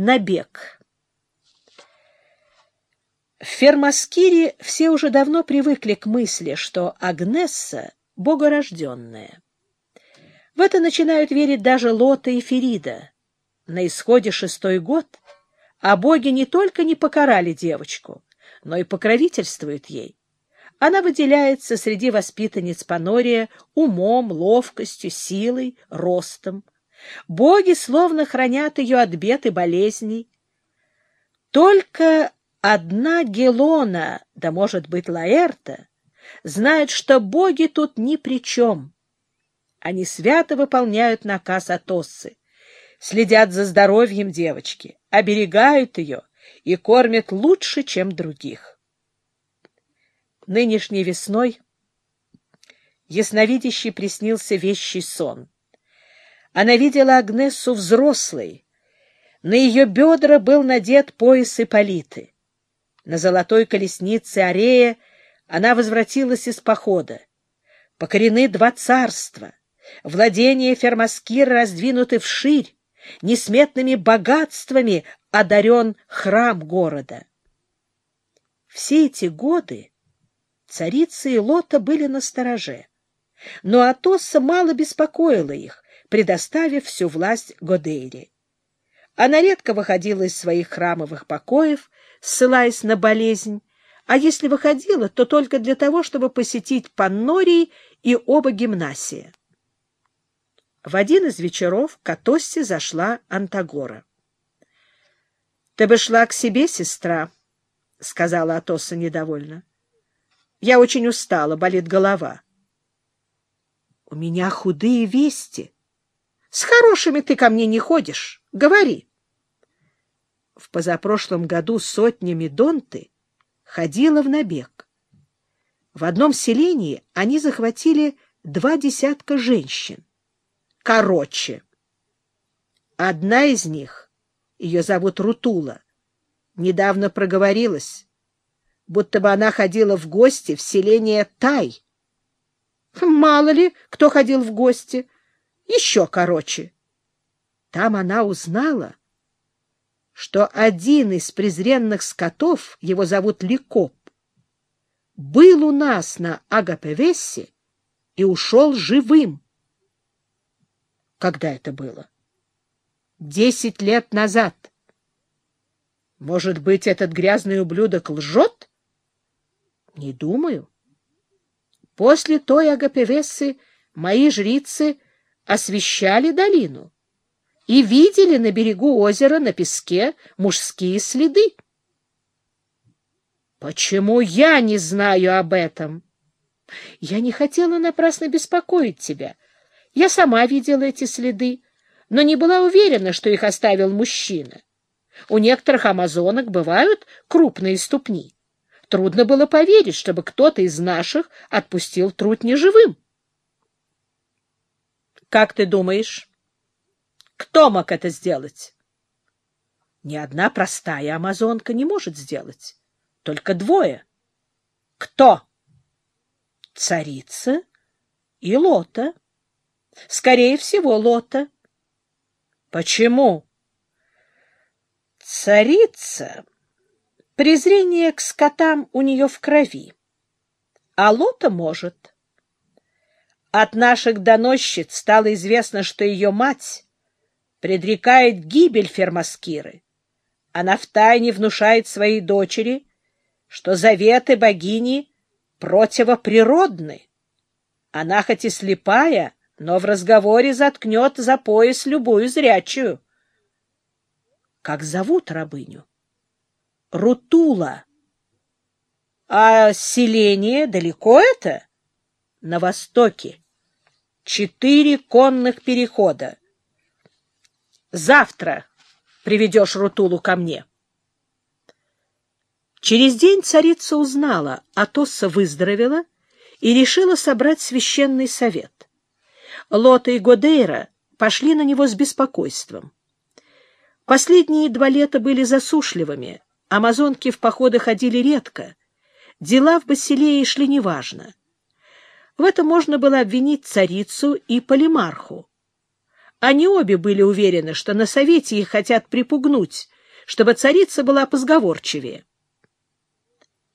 Набег В Фермаскире все уже давно привыкли к мысли, что Агнесса — богорожденная. В это начинают верить даже Лота и Ферида. На исходе шестой год, а боги не только не покарали девочку, но и покровительствуют ей. Она выделяется среди воспитанниц Панория умом, ловкостью, силой, ростом. Боги словно хранят ее от бед и болезней. Только одна Гелона, да, может быть, Лаэрта, знает, что боги тут ни при чем. Они свято выполняют наказ Атоссы, следят за здоровьем девочки, оберегают ее и кормят лучше, чем других. Нынешней весной ясновидящий приснился вещий сон. Она видела Агнессу взрослой. На ее бедра был надет пояс Ипполиты. На золотой колеснице Арея она возвратилась из похода. Покорены два царства. Владения Фермаскира раздвинуты вширь. Несметными богатствами одарен храм города. Все эти годы царица и Лота были на стороже, но Атосса мало беспокоила их, предоставив всю власть Годейре. Она редко выходила из своих храмовых покоев, ссылаясь на болезнь, а если выходила, то только для того, чтобы посетить Паннорий и оба гимнасия. В один из вечеров к Атоссе зашла Антагора. — Ты бы шла к себе, сестра, — сказала Атосса недовольно. — Я очень устала, болит голова. — У меня худые вести. С хорошими ты ко мне не ходишь. Говори. В позапрошлом году сотня Медонты ходила в набег. В одном селении они захватили два десятка женщин короче. Одна из них, ее зовут Рутула, недавно проговорилась, будто бы она ходила в гости в селение Тай. Мало ли, кто ходил в гости. Еще короче. Там она узнала, что один из презренных скотов, его зовут Ликоп, был у нас на Агапевессе и ушел живым. Когда это было? Десять лет назад. Может быть, этот грязный ублюдок лжет? Не думаю. После той Агапевессы мои жрицы освещали долину и видели на берегу озера на песке мужские следы. Почему я не знаю об этом? Я не хотела напрасно беспокоить тебя. — я сама видела эти следы, но не была уверена, что их оставил мужчина. У некоторых амазонок бывают крупные ступни. Трудно было поверить, чтобы кто-то из наших отпустил труд неживым. Как ты думаешь, кто мог это сделать? Ни одна простая амазонка не может сделать. Только двое. Кто? Царица и Лота. Скорее всего, Лота. Почему? Царица. Презрение к скотам у нее в крови. А Лота может. От наших доносчиц стало известно, что ее мать предрекает гибель Фермаскиры. Она втайне внушает своей дочери, что заветы богини противоприродны. Она хоть и слепая, но в разговоре заткнет за пояс любую зрячую. Как зовут рабыню? Рутула. А селение далеко это? На востоке. Четыре конных перехода. Завтра приведешь Рутулу ко мне. Через день царица узнала, Атосса выздоровела и решила собрать священный совет. Лота и Годейра пошли на него с беспокойством. Последние два лета были засушливыми, амазонки в походы ходили редко, дела в Басилее шли неважно. В этом можно было обвинить царицу и полимарху. Они обе были уверены, что на совете их хотят припугнуть, чтобы царица была позговорчивее.